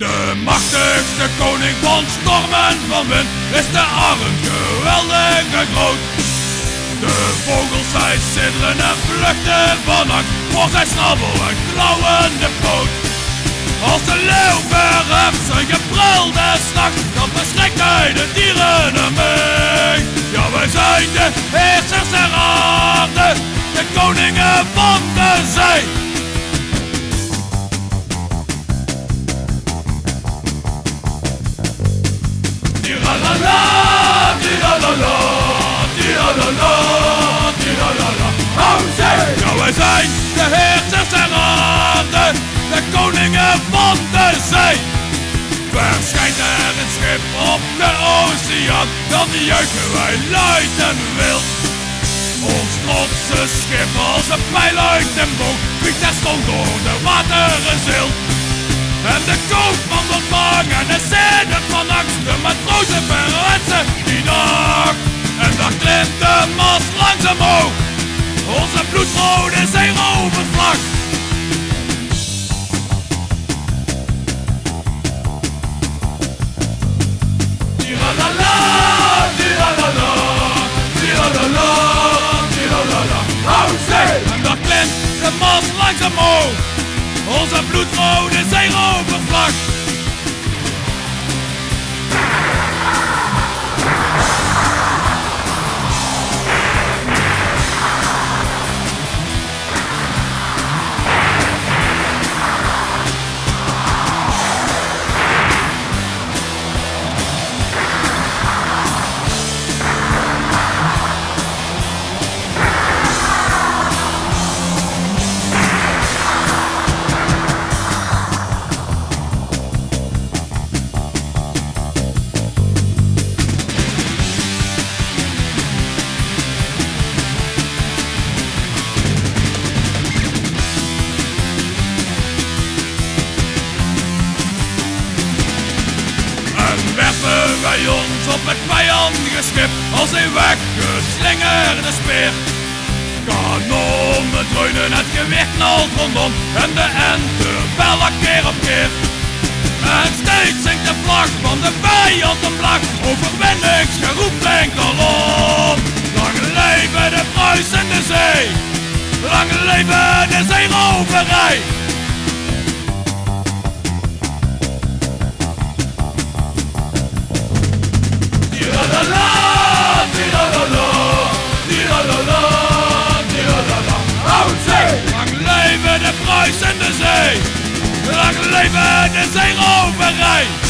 De machtigste koning van storm en van wind is de arend geweldig en groot. De vogels zij sidderen en vluchten van angst voor zijn snabbel en klauwende poot. Als de leeuw zijn gebrul des zee. Verschijnt er een schip op de oceaan, dan juichen wij luid en wild. Ons trotse schip als een pijl uit den boog, vliegt terstond door de wateren zilt. En de koopman wordt bang en de zinnen van angst, de matrozen verwetsen die nacht. Werpen wij ons op het vijandige schip als een weggeslingerde speer. Kanonnen dreunen, het gewicht knalt rondom en de ente bellen keer op keer. En steeds zingt de vlag van de vijand omlaag, overwinningsgeroep klinkt alom. Lang leven de bruisende zee, lang leven de zeeroverij. Zee! Lang leven de zeeroverij!